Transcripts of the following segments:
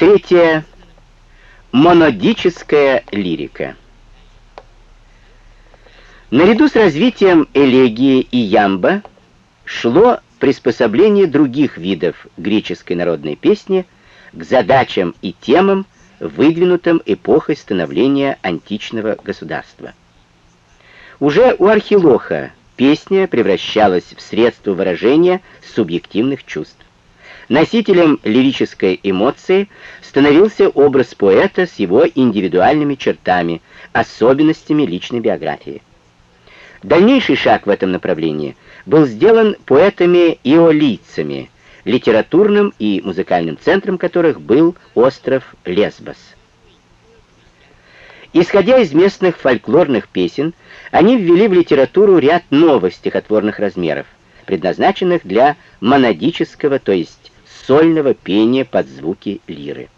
Третье. Монодическая лирика. Наряду с развитием элегии и ямба шло приспособление других видов греческой народной песни к задачам и темам, выдвинутым эпохой становления античного государства. Уже у Архилоха песня превращалась в средство выражения субъективных чувств. Носителем лирической эмоции становился образ поэта с его индивидуальными чертами, особенностями личной биографии. Дальнейший шаг в этом направлении был сделан поэтами-иолийцами, литературным и музыкальным центром которых был остров Лесбос. Исходя из местных фольклорных песен, они ввели в литературу ряд новых стихотворных размеров, предназначенных для монодического, то есть сольного пения под звуки лиры.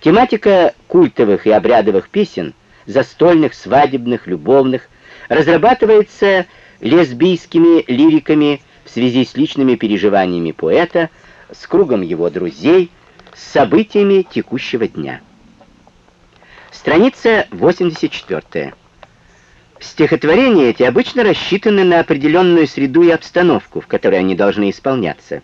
Тематика культовых и обрядовых песен, застольных, свадебных, любовных, разрабатывается лесбийскими лириками в связи с личными переживаниями поэта, с кругом его друзей, с событиями текущего дня. Страница 84. Стихотворения эти обычно рассчитаны на определенную среду и обстановку, в которой они должны исполняться.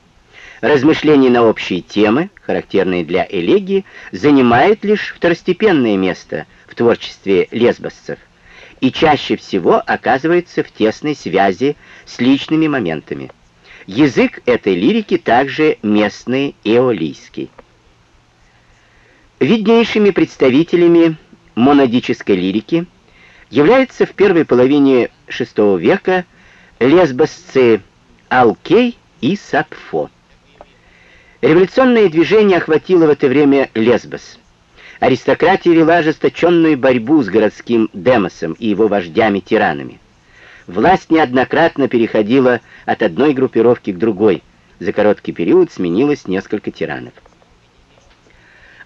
Размышления на общие темы, характерные для элегии, занимают лишь второстепенное место в творчестве лесбосцев и чаще всего оказывается в тесной связи с личными моментами. Язык этой лирики также местный эолийский. Виднейшими представителями монодической лирики являются в первой половине VI века лесбосцы Алкей и Сапфо. Революционное движение охватило в это время Лесбос. Аристократия вела ожесточенную борьбу с городским демосом и его вождями-тиранами. Власть неоднократно переходила от одной группировки к другой. За короткий период сменилось несколько тиранов.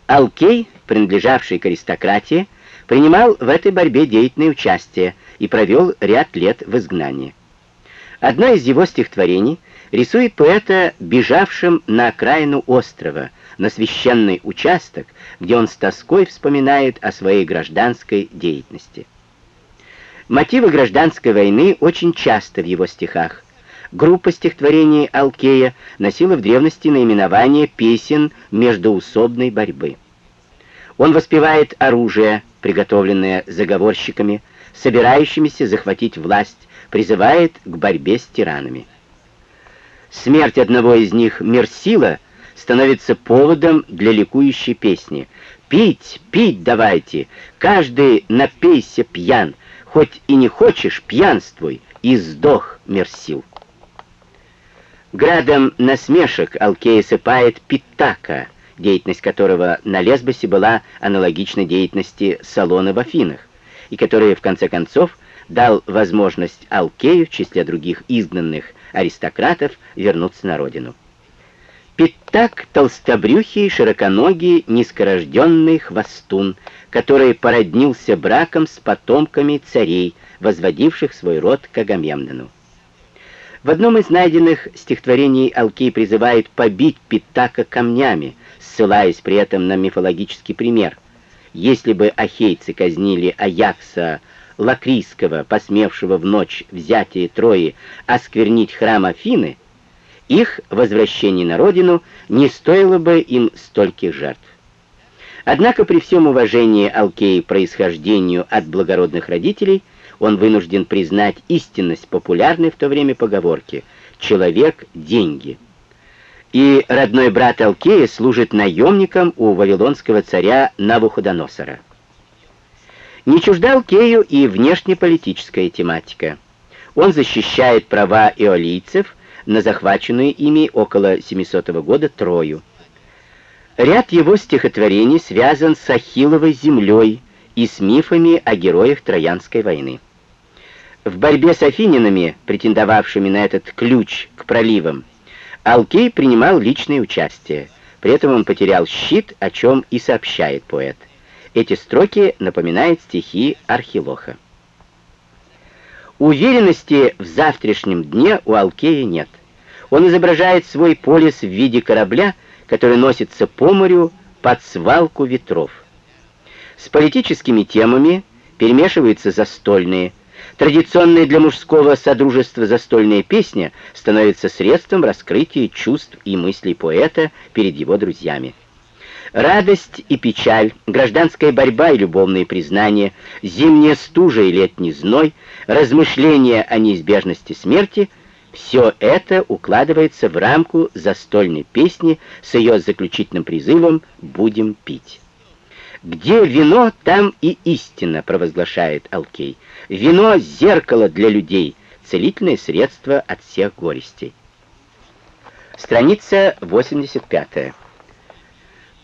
Алкей, принадлежавший к аристократии, принимал в этой борьбе деятельное участие и провел ряд лет в изгнании. Одно из его стихотворений рисует поэта бежавшим на окраину острова, на священный участок, где он с тоской вспоминает о своей гражданской деятельности. Мотивы гражданской войны очень часто в его стихах. Группа стихотворений Алкея носила в древности наименование песен междоусобной борьбы. Он воспевает оружие, приготовленное заговорщиками, собирающимися захватить власть, призывает к борьбе с тиранами. Смерть одного из них, Мерсила, становится поводом для ликующей песни. «Пить, пить давайте, каждый напейся пьян, хоть и не хочешь, пьянствуй, и сдох, Мерсил». Градом насмешек Алкея сыпает Питака, деятельность которого на Лесбосе была аналогична деятельности Салона в Афинах, и который, в конце концов, дал возможность Алкею в числе других изгнанных аристократов вернуться на родину. Питак — толстобрюхий, широконогий, низкорожденный хвостун, который породнился браком с потомками царей, возводивших свой род к Агамемнону. В одном из найденных стихотворений Алкей призывает побить Питака камнями, ссылаясь при этом на мифологический пример. Если бы ахейцы казнили Аякса Лакрийского, посмевшего в ночь взятия Трои осквернить храм Афины, их возвращение на родину не стоило бы им стольких жертв. Однако при всем уважении Алкеи происхождению от благородных родителей, он вынужден признать истинность популярной в то время поговорки «человек — деньги». И родной брат Алкея служит наемником у вавилонского царя Навуходоносора. Не чужда Алкею и внешнеполитическая тематика. Он защищает права иолийцев на захваченную ими около 700 года Трою. Ряд его стихотворений связан с Ахилловой землей и с мифами о героях Троянской войны. В борьбе с афининами, претендовавшими на этот ключ к проливам, Алкей принимал личное участие. При этом он потерял щит, о чем и сообщает поэт. Эти строки напоминают стихи Архилоха. Уверенности в завтрашнем дне у Алкея нет. Он изображает свой полис в виде корабля, который носится по морю под свалку ветров. С политическими темами перемешиваются застольные. Традиционная для мужского содружества застольная песня становится средством раскрытия чувств и мыслей поэта перед его друзьями. Радость и печаль, гражданская борьба и любовные признания, зимняя стужа и летний зной, размышления о неизбежности смерти — все это укладывается в рамку застольной песни с ее заключительным призывом «Будем пить». «Где вино, там и истина», — провозглашает Алкей. «Вино — зеркало для людей, целительное средство от всех горестей». Страница 85.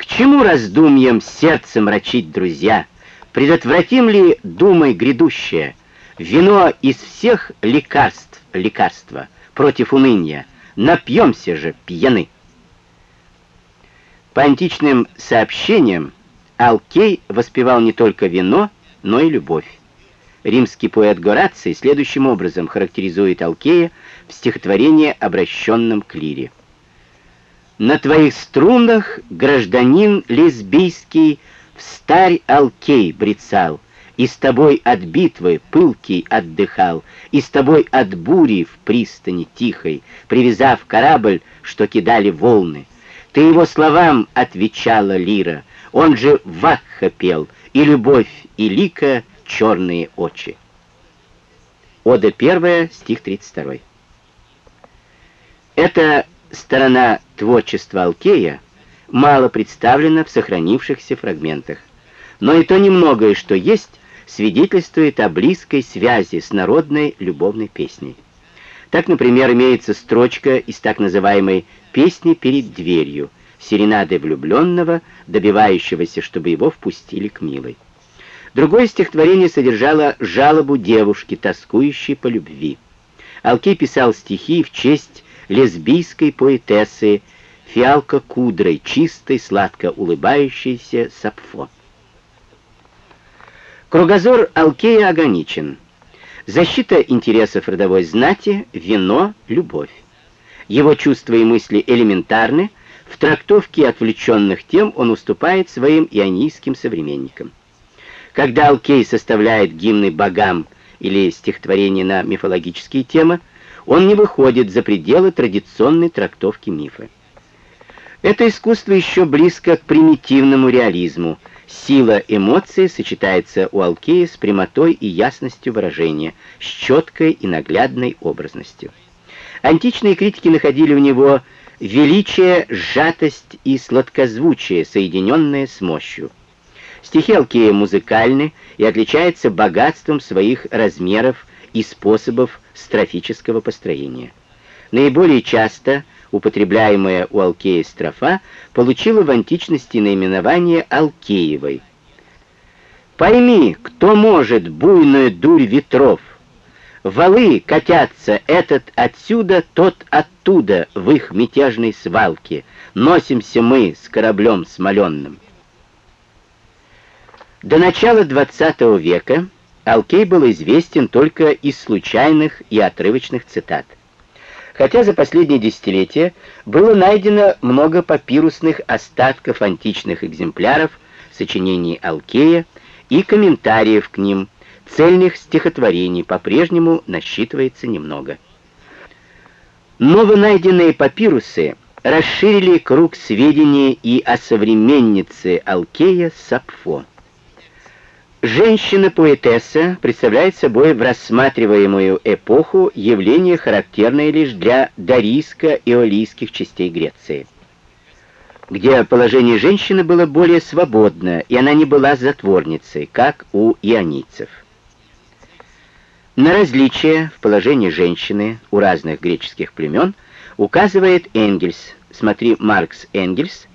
Чему раздумьям сердце мрачить, друзья? Предотвратим ли думой грядущее? Вино из всех лекарств лекарства против уныния. Напьемся же, пьяны. По античным сообщениям, Алкей воспевал не только вино, но и любовь. Римский поэт Гораций следующим образом характеризует Алкея в стихотворении, обращенном к лире. На твоих струнах, гражданин лесбийский, в старь Алкей брецал, и с тобой от битвы пылкий отдыхал, и с тобой от бури в пристани тихой, привязав корабль, что кидали волны. Ты его словам отвечала лира, он же Вакха пел, и любовь, и лика черные очи. Ода 1, стих 32. Это сторона творчества Алкея мало представлена в сохранившихся фрагментах. Но и то немногое, что есть, свидетельствует о близкой связи с народной любовной песней. Так, например, имеется строчка из так называемой «Песни перед дверью», серенады влюбленного, добивающегося, чтобы его впустили к милой. Другое стихотворение содержало жалобу девушки, тоскующей по любви. Алкей писал стихи в честь лесбийской поэтессы Фиалка Кудрой, чистой, сладко улыбающейся Сапфо. Кругозор Алкея ограничен. Защита интересов родовой знати, вино, любовь. Его чувства и мысли элементарны, в трактовке отвлеченных тем он уступает своим ионийским современникам. Когда Алкей составляет гимны богам или стихотворения на мифологические темы, он не выходит за пределы традиционной трактовки мифа. Это искусство еще близко к примитивному реализму. Сила эмоций сочетается у Алкея с прямотой и ясностью выражения, с четкой и наглядной образностью. Античные критики находили у него величие, сжатость и сладкозвучие, соединенные с мощью. Стихи Алкея музыкальны и отличаются богатством своих размеров и способов строфического построения. Наиболее часто употребляемая у Алкея строфа получила в античности наименование Алкеевой. «Пойми, кто может буйную дурь ветров? Валы катятся, этот отсюда, тот оттуда, в их мятежной свалке. Носимся мы с кораблем смоленным». До начала XX века Алкей был известен только из случайных и отрывочных цитат. Хотя за последние десятилетия было найдено много папирусных остатков античных экземпляров, сочинений Алкея и комментариев к ним, цельных стихотворений по-прежнему насчитывается немного. Новонайденные папирусы расширили круг сведений и о современнице Алкея Сапфо. Женщина-поэтесса представляет собой в рассматриваемую эпоху явление, характерное лишь для дарийско-иолийских частей Греции, где положение женщины было более свободно, и она не была затворницей, как у ионийцев. На различия в положении женщины у разных греческих племен указывает Энгельс, смотри Маркс Энгельс,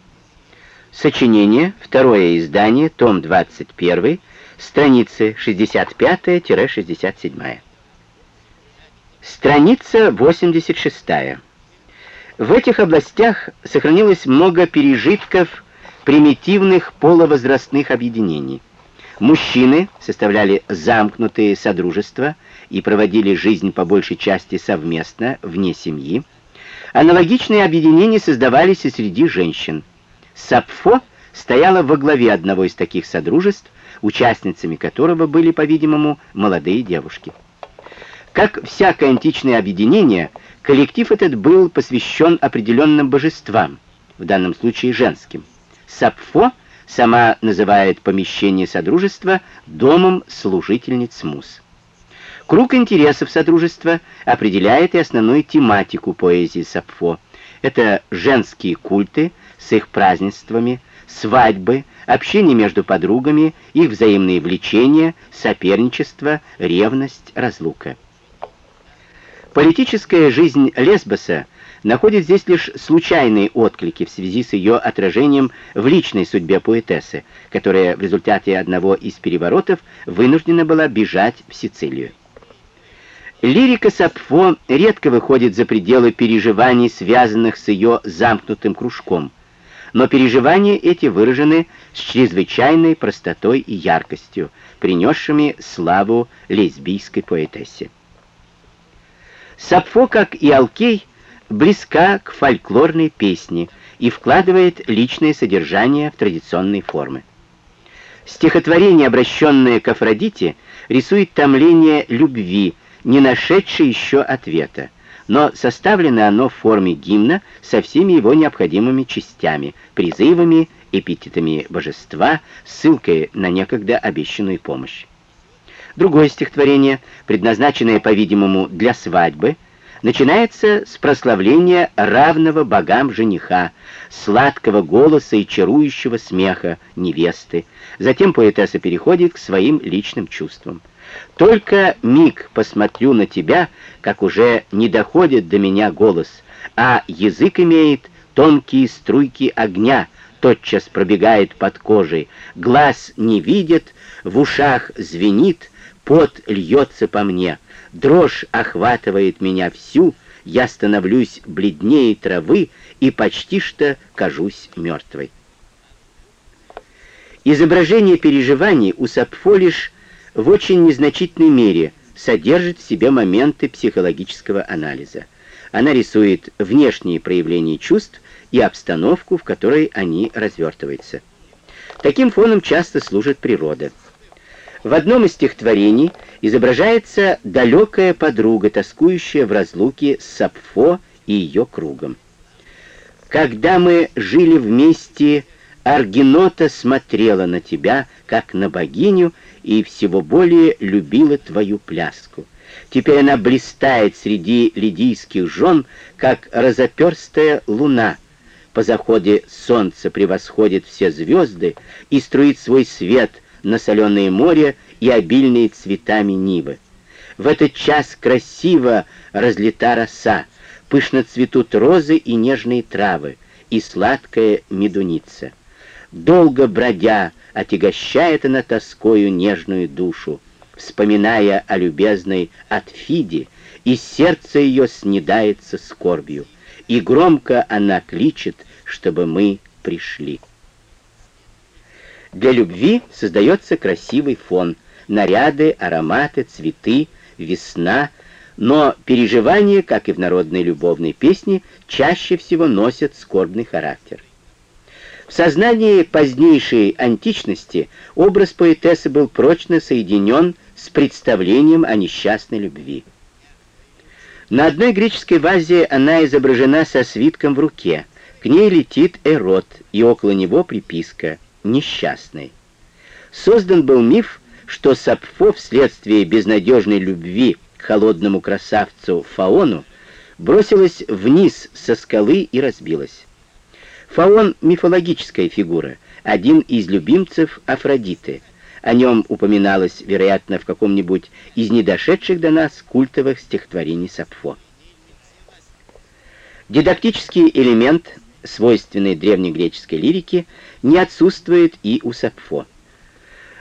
сочинение, второе издание, том 21, страницы 65-67. Страница 86. В этих областях сохранилось много пережитков примитивных половозрастных объединений. Мужчины составляли замкнутые содружества и проводили жизнь по большей части совместно, вне семьи. Аналогичные объединения создавались и среди женщин. Сапфо стояла во главе одного из таких содружеств, участницами которого были, по-видимому, молодые девушки. Как всякое античное объединение, коллектив этот был посвящен определенным божествам, в данном случае женским. Сапфо сама называет помещение Содружества домом служительниц Мус. Круг интересов Содружества определяет и основную тематику поэзии Сапфо. Это женские культы с их празднествами, свадьбы, общение между подругами, их взаимные влечения, соперничество, ревность, разлука. Политическая жизнь Лесбоса находит здесь лишь случайные отклики в связи с ее отражением в личной судьбе поэтессы, которая в результате одного из переворотов вынуждена была бежать в Сицилию. Лирика Сапфо редко выходит за пределы переживаний, связанных с ее замкнутым кружком, но переживания эти выражены с чрезвычайной простотой и яркостью, принесшими славу лесбийской поэтессе. Сапфо, как и Алкей, близка к фольклорной песне и вкладывает личное содержание в традиционные формы. Стихотворение, обращенное к Афродите, рисует томление любви, не нашедшее еще ответа, но составлено оно в форме гимна со всеми его необходимыми частями, призывами, эпитетами божества, ссылкой на некогда обещанную помощь. Другое стихотворение, предназначенное, по-видимому, для свадьбы, начинается с прославления равного богам жениха, сладкого голоса и чарующего смеха невесты. Затем поэтесса переходит к своим личным чувствам. «Только миг посмотрю на тебя, как уже не доходит до меня голос, а язык имеет тонкие струйки огня, тотчас пробегает под кожей, глаз не видит, в ушах звенит, пот льется по мне, дрожь охватывает меня всю, я становлюсь бледнее травы и почти что кажусь мертвой. Изображение переживаний у Сапфо лишь в очень незначительной мере содержит в себе моменты психологического анализа. Она рисует внешние проявления чувств и обстановку, в которой они развертываются. Таким фоном часто служит природа. В одном из стихотворений изображается далекая подруга, тоскующая в разлуке с Сапфо и ее кругом. «Когда мы жили вместе, Аргинота смотрела на тебя, как на богиню, и всего более любила твою пляску. Теперь она блистает среди лидийских жен, как разоперстая луна. По заходе солнца превосходит все звезды и струит свой свет — на соленое море и обильные цветами нивы. В этот час красиво разлита роса, пышно цветут розы и нежные травы, и сладкая медуница. Долго бродя, отягощает она тоскою нежную душу, вспоминая о любезной Атфиде, и сердце ее снедается скорбью, и громко она кличет, чтобы мы пришли. Для любви создается красивый фон, наряды, ароматы, цветы, весна, но переживания, как и в народной любовной песне, чаще всего носят скорбный характер. В сознании позднейшей античности образ поэтессы был прочно соединен с представлением о несчастной любви. На одной греческой вазе она изображена со свитком в руке. К ней летит Эрот, и около него приписка — несчастной. Создан был миф, что Сапфо вследствие безнадежной любви к холодному красавцу Фаону бросилась вниз со скалы и разбилась. Фаон — мифологическая фигура, один из любимцев Афродиты. О нем упоминалось, вероятно, в каком-нибудь из недошедших до нас культовых стихотворений Сапфо. Дидактический элемент свойственной древнегреческой лирике, не отсутствует и у Сапфо.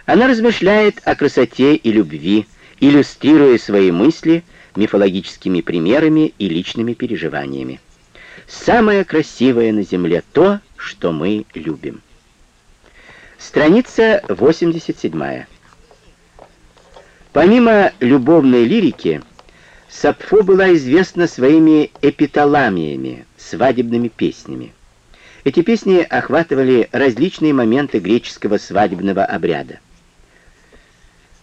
Она размышляет о красоте и любви, иллюстрируя свои мысли мифологическими примерами и личными переживаниями. Самое красивое на земле то, что мы любим. Страница 87. Помимо любовной лирики, Сапфо была известна своими эпиталамиями, свадебными песнями. Эти песни охватывали различные моменты греческого свадебного обряда.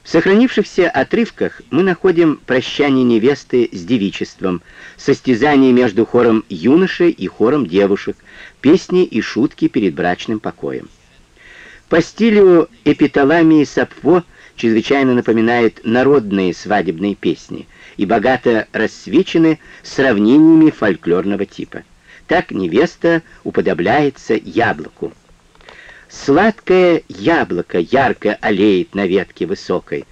В сохранившихся отрывках мы находим прощание невесты с девичеством, состязание между хором юношей и хором девушек, песни и шутки перед брачным покоем. По стилю эпиталамии Сапфо чрезвычайно напоминает народные свадебные песни и богато рассвечены сравнениями фольклорного типа. Так невеста уподобляется яблоку. Сладкое яблоко ярко олеет на ветке высокой,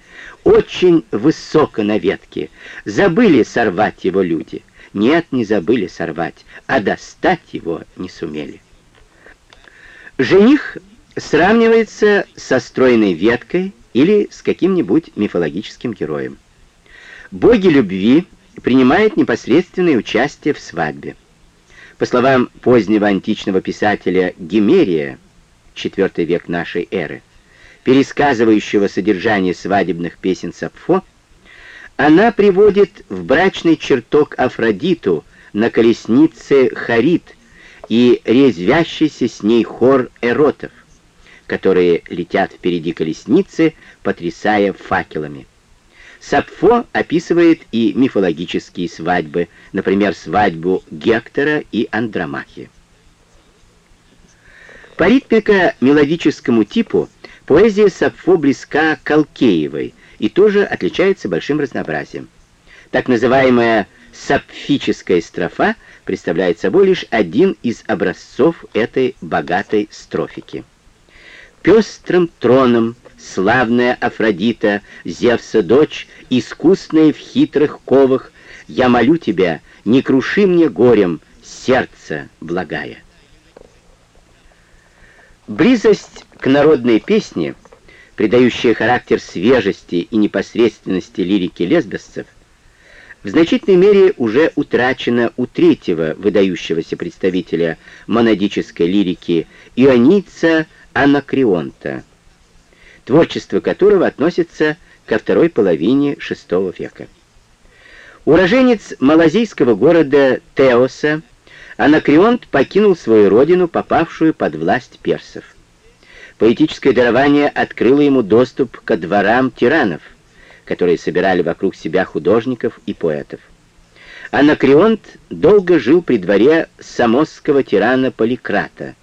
очень высоко на ветке. Забыли сорвать его люди. Нет, не забыли сорвать, а достать его не сумели. Жених сравнивается со стройной веткой или с каким-нибудь мифологическим героем. Боги любви принимают непосредственное участие в свадьбе. По словам позднего античного писателя Гимерия, IV век нашей эры, пересказывающего содержание свадебных песен Сапфо, она приводит в брачный чертог Афродиту на колеснице Харит и резвящийся с ней хор эротов, которые летят впереди колесницы, потрясая факелами. Сапфо описывает и мифологические свадьбы, например, свадьбу Гектора и Андромахи. По ритмико-мелодическому типу поэзия Сапфо близка к Алкеевой и тоже отличается большим разнообразием. Так называемая сапфическая строфа представляет собой лишь один из образцов этой богатой строфики. Пестрым троном славная Афродита, Зевса дочь, искусная в хитрых ковах, я молю тебя, не круши мне горем сердце благая. Близость к народной песне, придающая характер свежести и непосредственности лирики лесбесцев, в значительной мере уже утрачена у третьего выдающегося представителя монадической лирики ионийца Анакреонта, творчество которого относится ко второй половине VI века. Уроженец малазийского города Теоса, Анакреонт покинул свою родину, попавшую под власть персов. Поэтическое дарование открыло ему доступ ко дворам тиранов, которые собирали вокруг себя художников и поэтов. Анакреонт долго жил при дворе самосского тирана Поликрата.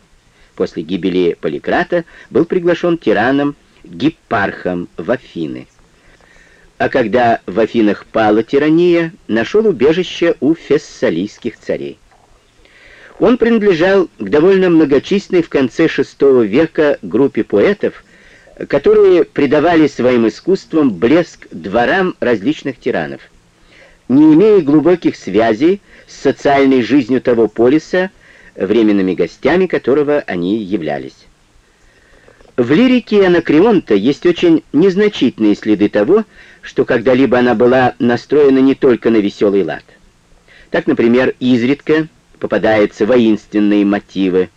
После гибели Поликрата был приглашен тираном Гиппархом в Афины. А когда в Афинах пала тирания, нашел убежище у фессалийских царей. Он принадлежал к довольно многочисленной в конце VI века группе поэтов, которые придавали своим искусствам блеск дворам различных тиранов. Не имея глубоких связей с социальной жизнью того полиса, временными гостями которого они являлись. В лирике Анакреонта есть очень незначительные следы того, что когда-либо она была настроена не только на веселый лад. Так, например, изредка попадаются воинственные мотивы,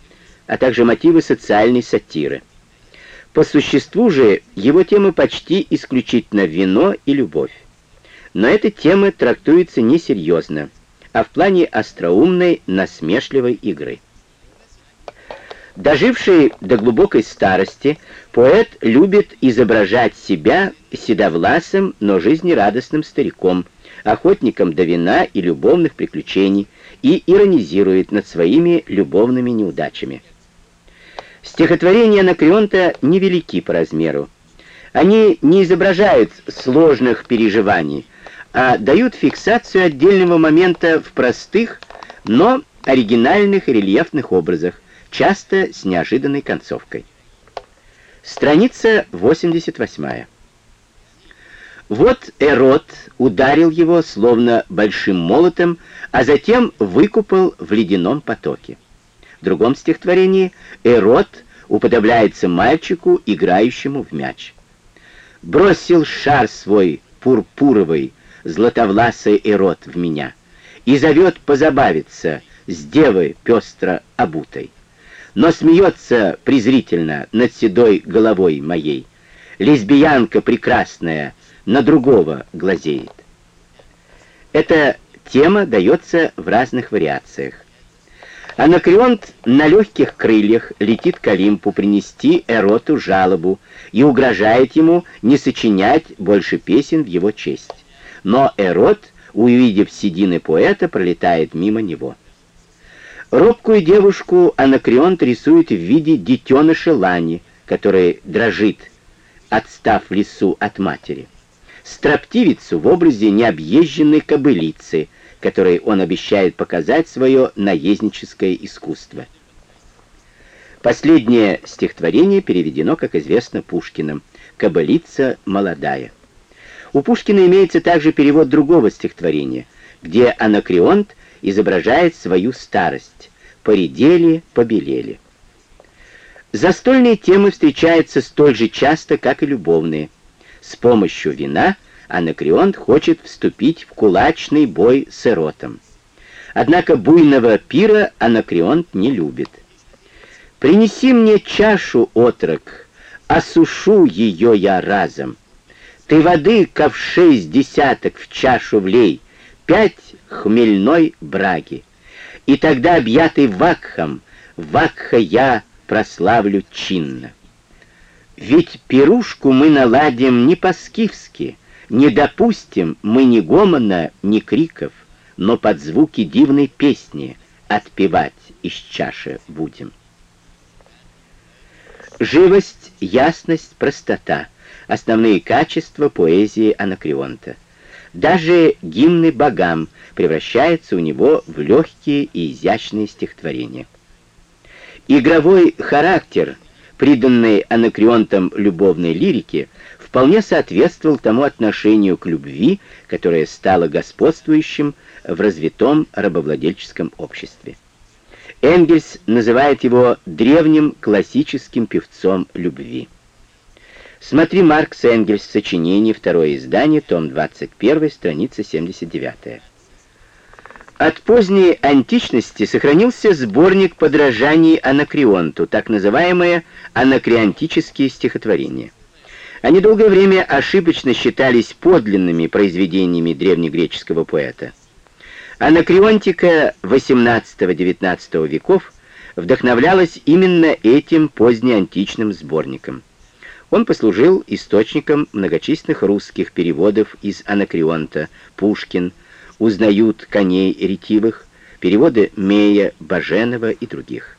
а также мотивы социальной сатиры. По существу же его темы почти исключительно вино и любовь. Но эта тема трактуется несерьезно, а в плане остроумной, насмешливой игры. Доживший до глубокой старости, поэт любит изображать себя седовласым, но жизнерадостным стариком, охотником до вина и любовных приключений, и иронизирует над своими любовными неудачами. Стихотворения Анакреонта невелики по размеру. Они не изображают сложных переживаний, а дают фиксацию отдельного момента в простых, но оригинальных рельефных образах, часто с неожиданной концовкой. Страница 88. Вот Эрот ударил его словно большим молотом, а затем выкупал в ледяном потоке. В другом стихотворении Эрот уподобляется мальчику, играющему в мяч. Бросил шар свой пурпуровый, златовласый Эрот в меня, и зовет позабавиться с девой пестро обутой. Но смеется презрительно над седой головой моей. Лесбиянка прекрасная — на другого глазеет. Эта тема дается в разных вариациях. Анакреонт на легких крыльях летит к Олимпу принести Эроту жалобу и угрожает ему не сочинять больше песен в его честь. Но Эрот, увидев седины поэта, пролетает мимо него. Робкую девушку Анакреонт рисует в виде детеныша Лани, который дрожит, отстав в лесу от матери. Строптивицу в образе необъезженной кобылицы, которой он обещает показать свое наездническое искусство. Последнее стихотворение переведено, как известно, Пушкиным «Кобылица молодая». У Пушкина имеется также перевод другого стихотворения, где Анакреонт изображает свою старость. Поредели, побелели. Застольные темы встречаются столь же часто, как и любовные. С помощью вина Анакреонт хочет вступить в кулачный бой с эротом. Однако буйного пира Анакреонт не любит. «Принеси мне чашу, отрок, осушу ее я разом. Ты воды ковшей с десяток в чашу влей, пять хмельной браги. И тогда, объятый вакхом, вакха я прославлю чинно. Ведь пирушку мы наладим не по-скифски, не допустим мы ни гомона, ни криков, но под звуки дивной песни отпевать из чаши будем. Живость, ясность, простота — основные качества поэзии Анакреонта. Даже гимны богам превращаются у него в легкие и изящные стихотворения. Игровой характер, приданный Анакреонтом любовной лирике, вполне соответствовал тому отношению к любви, которое стало господствующим в развитом рабовладельческом обществе. Энгельс называет его древним классическим певцом любви. Смотри Маркс Энгельс, сочинение, второе издание, том 21, страница 79. От поздней античности сохранился сборник подражаний Анакреонту, так называемые анакреонтические стихотворения. Они долгое время ошибочно считались подлинными произведениями древнегреческого поэта. Анакреонтика XVIII-XIX веков вдохновлялась именно этим позднеантичным сборником. Он послужил источником многочисленных русских переводов из Анакреонта, Пушкин, «Узнают коней ретивых», переводы Мея, Баженова и других.